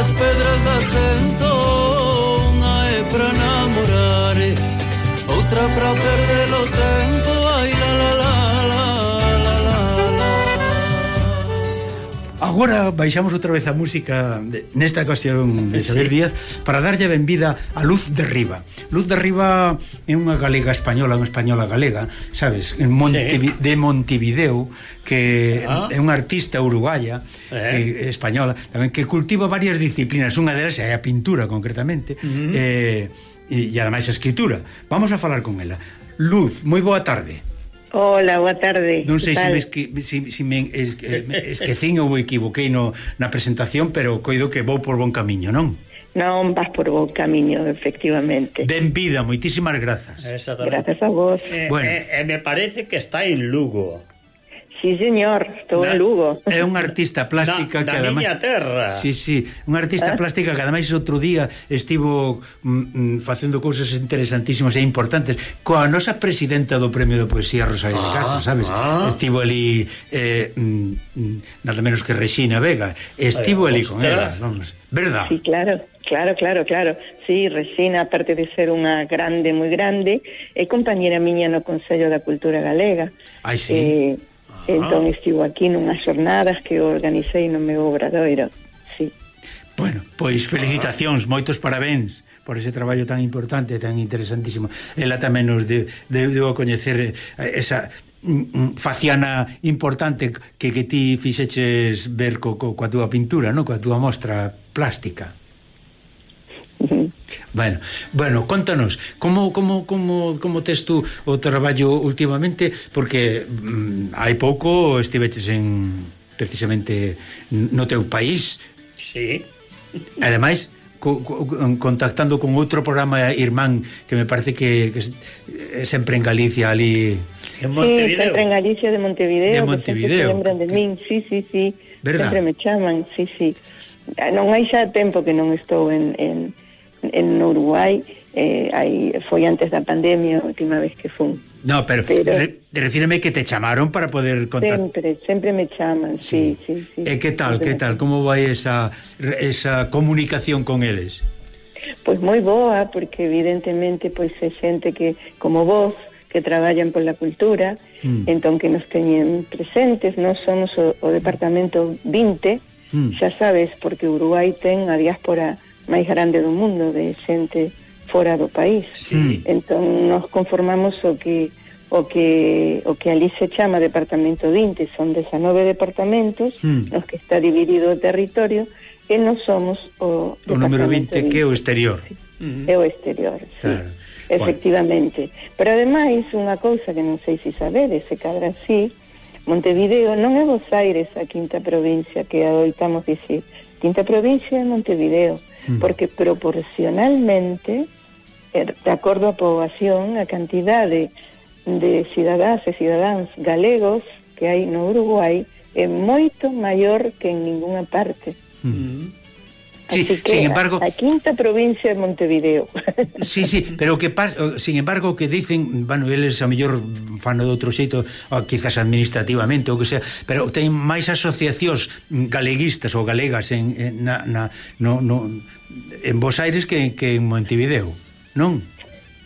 as pedras da sento Unha é pra namorar Outra pra perder o tempo Ai la la la Agora baixamos outra vez a música de, nesta ocasión de Xavier sí. Díaz para darlle benvida a Luz de Riba. Luz de Riba é unha galega española, unha española galega, sabes, en Montevi sí. de Montevideo, que ah. é unha artista uruguaya, eh. que, española, tamén que cultiva varias disciplinas, unha delas é a pintura concretamente, uh -huh. eh, e, e ademais a escritura. Vamos a falar con ela. Luz, moi boa tarde. Hola, boa tarde. Non sei se me, esque, se, se eh, me esquecín ou equivoquei no, na presentación, pero coido que vou por bon camiño, non? Non, vas por bon camiño, efectivamente. Ben vida, moitísimas grazas. Exactamente. Grazas a vos. Eh, bueno. eh, eh, me parece que está en Lugo. Sí, señor, estou en Lugo. É unha artista plástica da, da que ademais... miña terra. Sí, sí, unha artista ¿Eh? plástica que ademais outro día estivo mm, mm facendo cousas interesantísimas e importantes coa nosa presidenta do Premio de Poesía Rosalía ah, de Castro, sabes? Ah. Estivo ali eh, mm, mm, nada menos que Regina Vega. Estivo ali con ela, vamos. Verdad? Sí, claro. Claro, claro, claro. Sí, Resina, aparte de ser unha grande, moi grande, é compañera miña no Consello da Cultura Galega. Ai, sí. Eh, Entón ah. estivo aquí nunhas xornadas que organizei no meu obradoiro. Sí. Bueno, pois felicitacións, moitos parabéns por ese traballo tan importante, tan interesantísimo. Ela tamén nos de, de, deu a coñecer eh, esa mm, mm, faciana importante que, que ti fixeches ver co, co, coa túa pintura, no? coa túa mostra plástica. Bueno, bueno, contanos como como como como tes tú o traballo últimamente porque mm, hai pouco estiveches en precisamente no teu país. Sí. Ademais co, co, contactando con outro programa irmán que me parece que, que é sempre en Galicia ali en Montevideo. Sí, sempre en Galicia de Montevideo. De Montevideo. Que lembran de que... min. Sí, sí, sí. ¿verdad? Sempre me chaman. Sí, sí. Ah, non hai xa tempo que non estou en en en Uruguai eh, hai, foi antes da pandemia a última vez que fun. No, pero, pero re, refíreme que te chamaron para poder contar. Sempre, sempre me chaman, sí, sí, sí. sí eh, e que tal, que tal, como vai esa esa comunicación con eles? Pois moi boa, porque evidentemente pois é xente que como vos que traballan pola cultura, mm. entón que nos teñen presentes, nós somos o, o departamento 20, mm. xa sabes, porque Uruguai ten a diáspora máis grande do mundo de xente fora do país. Sí. Entón nos conformamos o que o que o que ali se chama Departamento de Inte, son 19 departamentos mm. nos que está dividido o territorio e nos somos o, o número 20 Dinte. que é o exterior. Sí. Hmm. É o exterior, claro. sí. Efectivamente. Pero ademais unha cousa que non sei se sabedes, se cadra así, Montevideo non é Bos Aires a quinta provincia que adoitamos dicir, quinta provincia de Montevideo, mm. porque proporcionalmente, eh, de acordo a poboación, a cantidade de cidadás e cidadáns galegos que hai no Uruguai é moito maior que en ninguna parte. Mm. mm. Sí, Así que, sin embargo, a quinta provincia de Montevideo. Sí, sí, pero que sin embargo que dicen, bueno, eles a mellor fano de outro xeito, quizás administrativamente ou que sea, pero ten máis asociacións galeguistas ou galegas en en, na, na, no, no, en Bos Aires que, que en Montevideo, non?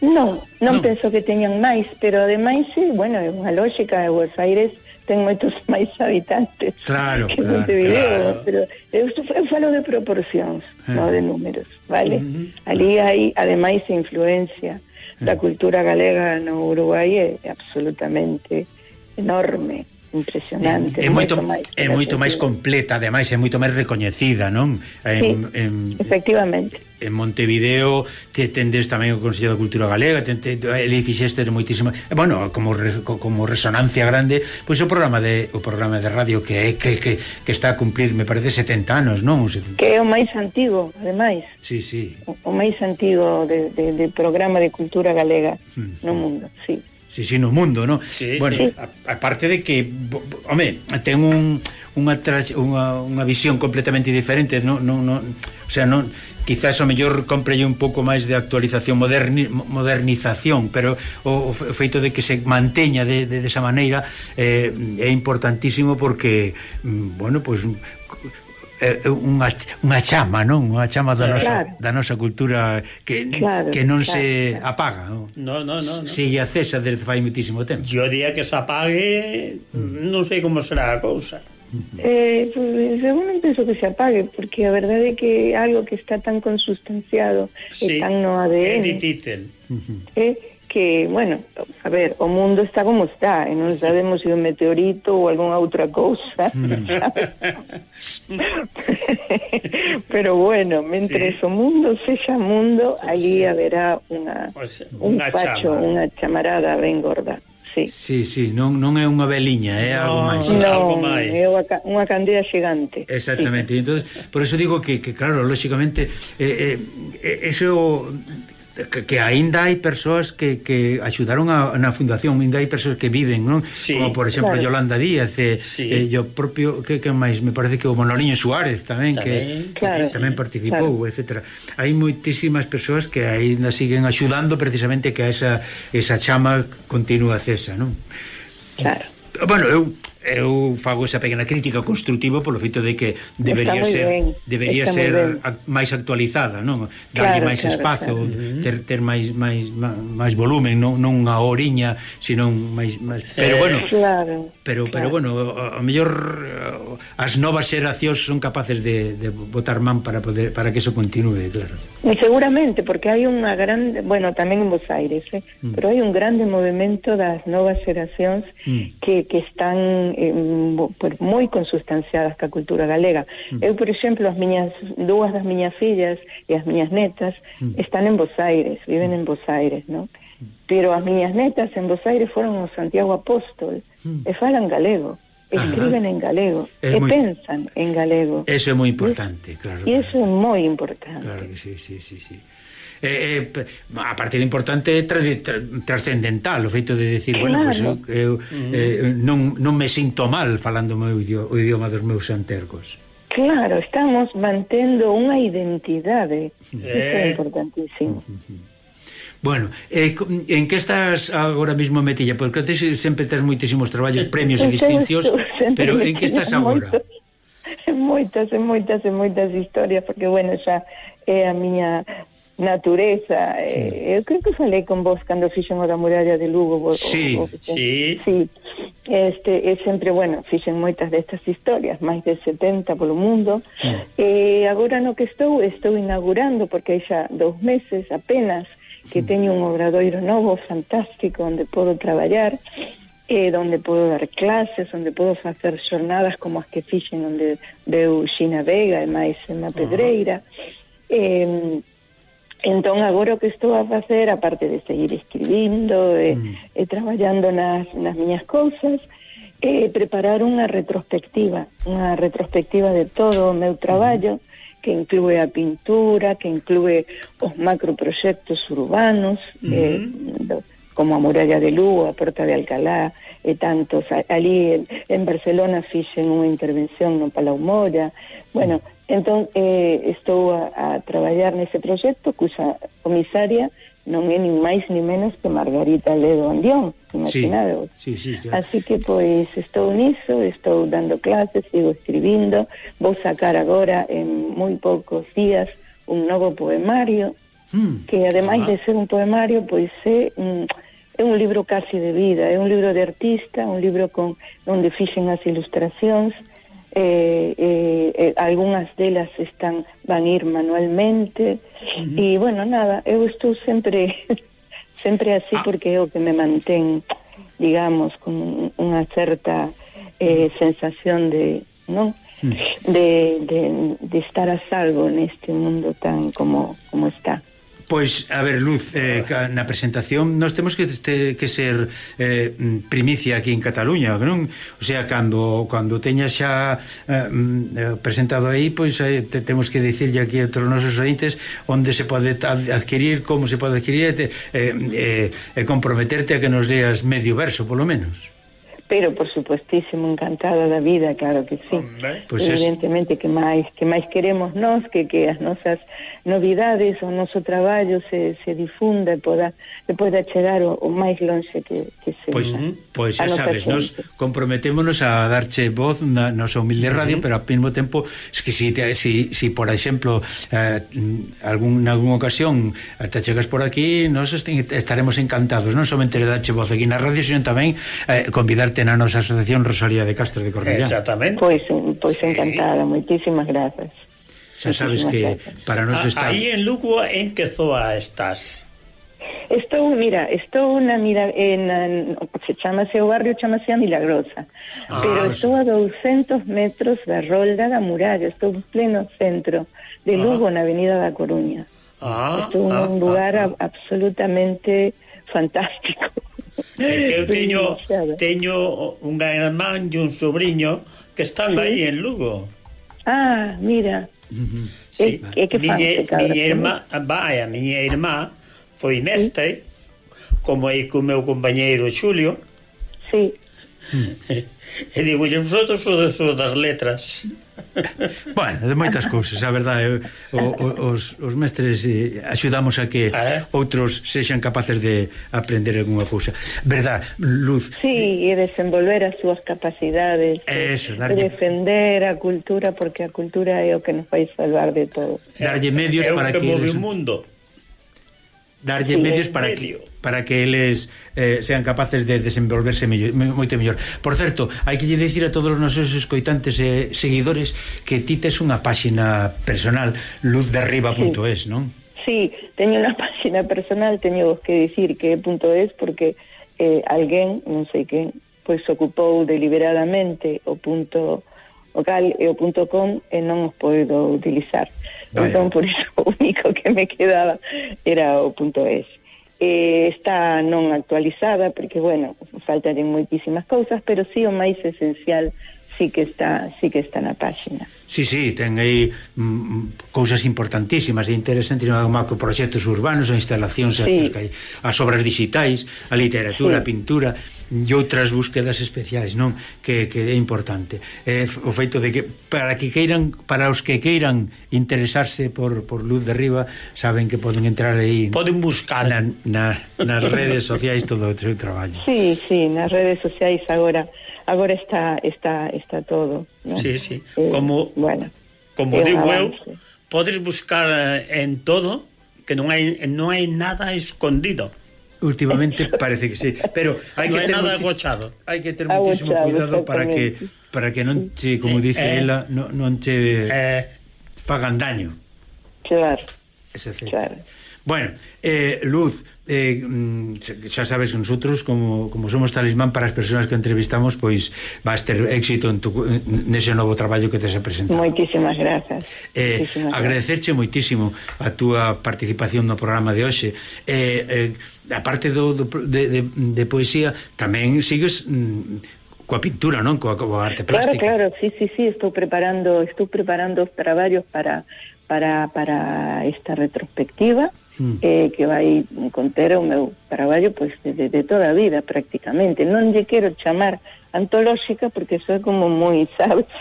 Non, non, non. penso que teñan máis, pero ademais, sí, bueno, é unha lógica de Bos Aires ten moitos máis habitantes claro, que claro, Montevideo, claro. pero eu, eu falo de proporcións, eh. non de números, vale? Uh -huh. Ali hai, ademais, a influencia da eh. cultura galega no Uruguai é absolutamente enorme impresionante. É, é moito, é moito máis completa, ademais, é moito máis recoñecida, non? Sí, en, en, efectivamente. En Montevideo te tendes tamén o Consello da Cultura Galega, te, te, ele fixeste moitísima, bueno, como re, como resonancia grande, pois o programa de o programa de radio que é que, que, que está a cumplir, me parece 70 anos, non? Que é o máis antigo, ademais. Sí, sí. O, o máis antigo de, de, de programa de cultura galega mm, no hmm. mundo, sí. Sí, sí, no mundo, non? Sí, bueno, sí. A, de que, home, ten un, unha, unha, unha visión completamente diferente, non, non, non, o sea, non, quizás o mellor comprelle un pouco máis de actualización, moderni, modernización, pero o, o feito de que se manteña de, de, esa maneira eh, é importantísimo porque, mm, bueno, pois... Pues, unha, unha chama, non? Unha chama da nosa, claro. da nosa cultura que, claro, que non claro, se claro. apaga. Non, non, non. No, no. Sigue acesa desde fai muitísimo tempo. Yo día que se apague, mm. non sei como será a cousa. Mm-hmm. Eh, pues, eu non penso que se apague porque a verdade é que algo que está tan consustanciado sí, e tan no ADN é mm-hmm. eh, que, bueno, a ver, o mundo está como está, e non sabemos se un meteorito ou algunha outra cousa. Mm. Pero bueno, mentre sí. o mundo sexa mundo, ali sí. haberá unha, pues, un una facho, chama. unha chamarada ben gorda. Sí. sí, sí, non, non é unha veliña, é no, algo máis. Non, algo máis. é unha, unha candea xigante. Exactamente, sí. entonces, por eso digo que, que claro, lógicamente eh, eh, eh, eso que, que aínda hai persoas que, que axudaron a, na fundación, aínda hai persoas que viven, non? Sí, Como por exemplo claro. Yolanda Díaz, e, sí. e yo propio que que máis, me parece que o Manoliño Suárez tamén, tamén que claro, que, tamén participou, claro. etcétera. Hai moitísimas persoas que aínda siguen axudando precisamente que a esa esa chama continúa cesa, non? Claro. Bueno, eu eu fago esa pequena crítica constructiva polo feito de que debería ser ben, debería ser máis actualizada, non? Darlle claro, máis claro, espazo, claro. ter ter máis máis máis volumen, non non unha horiña, sino máis máis, pero bueno. Claro pero claro. pero bueno, a, a mellor eh, as novas xeracións son capaces de, de botar man para poder para que eso continúe, claro. E seguramente, porque hai unha grande, bueno, tamén en Buenos Aires, eh, mm. pero hai un grande movimento das novas xeracións mm. que, que están eh, moi consustanciadas ca cultura galega. Mm. Eu, por exemplo, as miñas dúas das miñas fillas e as miñas netas mm. están en Buenos Aires, viven mm. en Buenos Aires, ¿no? Pero as miñas netas en Buenos Aires foron ao Santiago Apóstol mm. e falan en galego, escriben Ajá. en galego, es e muy... pensan en galego. Eso é moi importante, claro. E iso é moi importante. Claro que sí, sí, sí, sí. Eh, eh, a parte de importante é tra, tra, trascendental o feito de decir, claro. bueno, pues, eu, eu eh, non, non me sinto mal falando o, meu idioma, o idioma dos meus antergos Claro, estamos mantendo unha identidade. Eh. Isto é importantísimo. Uh -huh. Bueno, eh, en que estás agora mesmo metilla? Porque tes, sempre tens moitísimos traballos, premios e distincións, pero en que estás agora? Moitas, moitas, moitas historias, porque, bueno, xa é a miña natureza. Sí. Eh, eu creo que falei con vos cando fixen o da muralla de Lugo. Vos, sí, o, o, sí. sí. Este, é sempre, bueno, fixen moitas destas historias, máis de 70 polo mundo. Sí. Eh, agora no que estou, estou inaugurando, porque hai xa dous meses apenas, que teño un obradoiro novo, fantástico, onde podo traballar, e donde podo eh, dar clases, onde podo facer xornadas como as que fixen onde veu Xina Vega e máis na Pedreira. Eh, entón, agora o que estou a facer, aparte de seguir escribindo e, eh, e eh, traballando nas, nas miñas cousas, é preparar unha retrospectiva, unha retrospectiva de todo o meu traballo, que inclúe a pintura, que inclúe os macroproxectos urbanos, uh -huh. eh, como a muralla de Lugo, a Porta de Alcalá, e tantos. Ali en, en Barcelona fixen unha intervención no Palau Moya. Bueno, Entón, eh, estou a, a traballar nese proxecto cuxa comisaria non é nin máis ni menos que Margarita Ledo Andión, imaginado. Sí, sí, sí, sí. Así que pois estou niso, estou dando clases, sigo escribindo, vou sacar agora en moi poucos días un novo poemario, mm. que ademais ah. de ser un poemario, pois é un, é un libro casi de vida, é un libro de artista, un libro con onde fixen as ilustracións, eh, eh, eh, algunhas delas están van ir manualmente. Uh -huh. e bueno, nada, eu estou sempre sempre así ah. porque é o que me mantén digamos con unha certa eh, sensación de non de, de, de estar a salvo neste mundo tan como como está. Pois, a ver, Luz, eh, na presentación nós temos que, te, que ser eh, primicia aquí en Cataluña, non? O sea, cando, cando teña xa eh, mm, presentado aí, pois eh, te, temos que dicirlle aquí a todos os nosos ointes onde se pode adquirir, como se pode adquirir e eh, eh, comprometerte a que nos leas medio verso, polo menos. Pero, por supuestísimo, encantada da vida, claro que sí. Pues Evidentemente, es... que máis que máis queremos nós que que as nosas novidades, o noso traballo se, se difunda e poda, e poda chegar o, o máis longe que, que se Pois, pois xa sabes, nos comprometémonos a darche voz na nosa humilde radio, uh -huh. pero ao mesmo tempo, es que si, te, si, si por exemplo, eh, algún, algún ocasión eh, te chegas por aquí, nos estaremos encantados, non somente darche voz aquí na radio, sino tamén eh, convidarte na nosa asociación Rosalía de Castro de Cornellá. Exactamente. Pois, pois encantada, sí. moitísimas grazas. Xa sabes que para nós está... Aí en Lugo, en que zoa estás? Estou, mira, estou na mira en, en se chamase o barrio chamase a Milagrosa. Ah, pero estou a 200 metros da rolda da muralla, estou en pleno centro de ah. Lugo ah. na Avenida da Coruña. Ah, estou ah, un lugar ah, ah. absolutamente fantástico. Eu teño teño un irmán e un sobrinho que están sí. aí en Lugo. Ah, mira. Sí. E, e que miña, miña irmá, vai, a miña irmá foi mestre, sí. como aí co meu compañeiro Xulio. Sí. E digo, vosotros o, o das letras Bueno, de moitas cousas, a verdade os, os mestres eh, axudamos a que eh? outros sexan capaces de aprender algunha cousa. Verdad, Luz? Sí, e desenvolver as súas capacidades Eso, darlle... defender a cultura porque a cultura é o que nos vai salvar de todo. Darlle medios é para que... É o que move o mundo darlle medios para medio. que para que eles eh, sean capaces de desenvolverse mello, moito mellor. Por certo, hai que lle dicir a todos os nosos escoitantes e seguidores que ti tes unha páxina personal luzderriba.es, sí. non? Sí, teño unha páxina personal, teño que dicir que é punto .es porque eh, alguén, non sei quen, pois ocupou deliberadamente o punto o cal e o punto .com eh, e non os podo utilizar. Vaya. Entón, por iso, o único que me quedaba era o punto .es. Eh, está non actualizada, porque, bueno, faltan moitísimas cousas, pero sí o máis esencial sí que está, sí que está na páxina. Sí, sí, ten aí mm, mm cousas importantísimas e interesantes como proxectos urbanos, a instalacións sí. que hai, as obras digitais, a literatura, sí. a pintura e outras búsquedas especiais, non? Que, que é importante. Eh, o feito de que para que queiran, para os que queiran interesarse por, por Luz de Riva, saben que poden entrar aí poden buscar na, na, nas redes sociais todo o seu traballo. Sí, sí, nas redes sociais agora agora está está está todo, ¿no? Sí, sí. Eh, como bueno, como eh, digo eu, podes buscar eh, en todo que non hai non hai nada escondido. Últimamente parece que sí, pero hai que no ter nada agochado. Hai que ter muchísimo cuidado para que para que non che, como eh, dice eh, ela, non, non che eh, fagan daño. Claro. Ese claro. Bueno, eh, Luz, eh, mm, xa sabes que nosotros como, como somos talismán para as persoas que entrevistamos pois vas ter éxito en tu, nese novo traballo que tes se presenta Moitísimas grazas. Eh, Moitísimas Agradecerche gracias. moitísimo a túa participación no programa de hoxe. Eh, eh, a parte do, do, de, de, de poesía tamén sigues mm, coa pintura, non? Coa, coa arte plástica. Claro, claro, sí, sí, sí, estou preparando estou preparando os traballos para para, para esta retrospectiva mm. eh, que vai conter o meu traballo pois, de, de toda a vida prácticamente. Non lle quero chamar antolóxica porque soy como moi, sabes?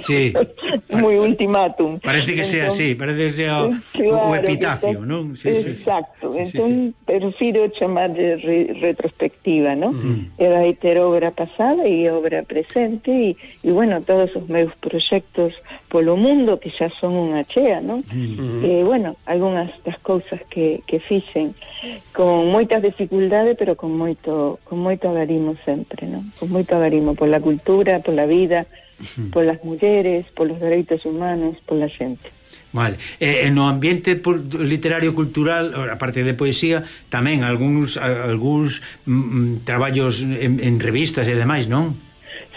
Sí. moi ultimátum. Parece que sea así, parece que sea o, claro, o epitafio, está, non? Sí, exacto. Sí, entón, sí, sí. prefiro chamarlle re, retrospectiva, non? Uh -huh. Era ter obra pasada e obra presente e, e, bueno, todos os meus proxectos polo mundo que xa son unha chea, non? Uh eh, -huh. E, bueno, algunhas das cousas que, que fixen con moitas dificultades, pero con moito con moito agarimo sempre, non? Con moito agarimo pola cultura, pola vida, polas mulleres, polos dereitos humanos, pola xente. Vale. E, no ambiente literario cultural, a parte de poesía, tamén algúns algúns mm, mm, traballos en, en revistas e demais, non?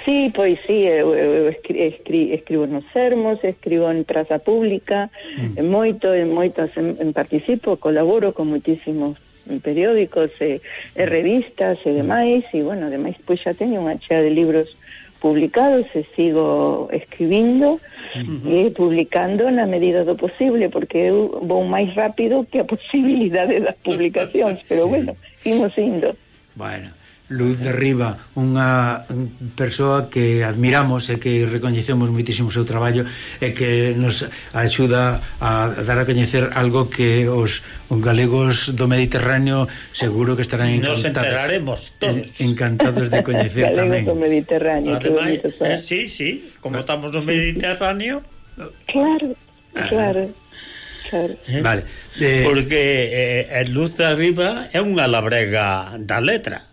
Sí, pois sí, eu, eu escri, escri, escribo nos sermos, escribo en praza pública, mm. moito, en moitas en, en participo, colaboro con moitísimos periódicos e, e revistas e demais, e bueno, demais pois xa teño unha chea de libros publicado, se eh, sigo escribindo uh eh, -huh. e publicando na medida do posible, porque eu vou máis rápido que a posibilidade das publicacións, pero sí. bueno, imos indo. Bueno, Luz de Riva, unha persoa que admiramos e que recoñecemos moitísimo o seu traballo e que nos axuda a dar a coñecer algo que os galegos do Mediterráneo seguro que estarán encantados. Nos enteraremos todos. Encantados de coñecer tamén. Galegos do Mediterráneo. Ademais, eh, sí, sí, como ah. estamos no Mediterráneo. Claro, ah. claro. Claro. Eh? Vale. Eh, Porque eh, eh, Luz de Arriba é unha labrega da letra.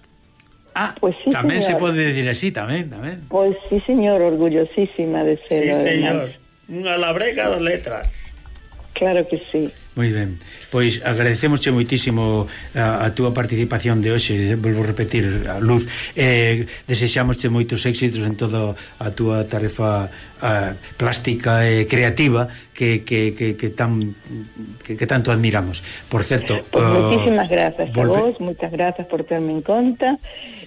Ah, pois sí, tamén señor. se pode decir así, tamén, tamén. Pois sí, señor, orgullosísima de ser. Sí, señor, unha labrega das letras. Claro que sí. Moi ben, pois agradecemosche moitísimo a, a túa participación de hoxe, volvo a repetir a luz, eh, desexámosche moitos éxitos en toda a túa tarefa a, plástica e creativa que, que, que, que, tan, que, que tanto admiramos. Por certo... Pois, pues, uh, moitísimas grazas volve... a vos, moitas grazas por terme en conta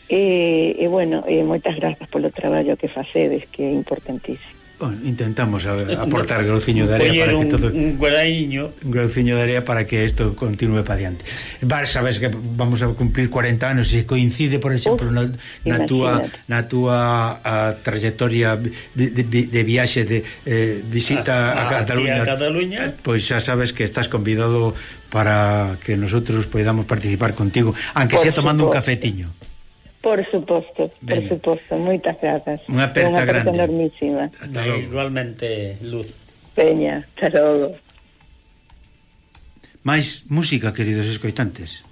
Eh, e, e bueno, eh, e moitas grazas polo traballo que facedes, que é importantísimo. Bueno, intentamos aportar grauciño de área para que todo un graiño, un grauciño de área para que isto continúe para diante. Vas, sabes que vamos a cumplir 40 anos e coincide, por exemplo, Uf, na, na túa na túa a, trayectoria de, de, de viaxe de eh, visita a, a, a Cataluña. A Cataluña. Pois xa sabes que estás convidado para que nosotros podamos participar contigo, aunque sea tomando supuesto. un cafetiño. Por suposto, por suposto, moitas grazas. Unha aperta grande. Unha enormísima. Hasta logo. Igualmente, Luz. Peña, hasta logo. Máis música, queridos escoitantes.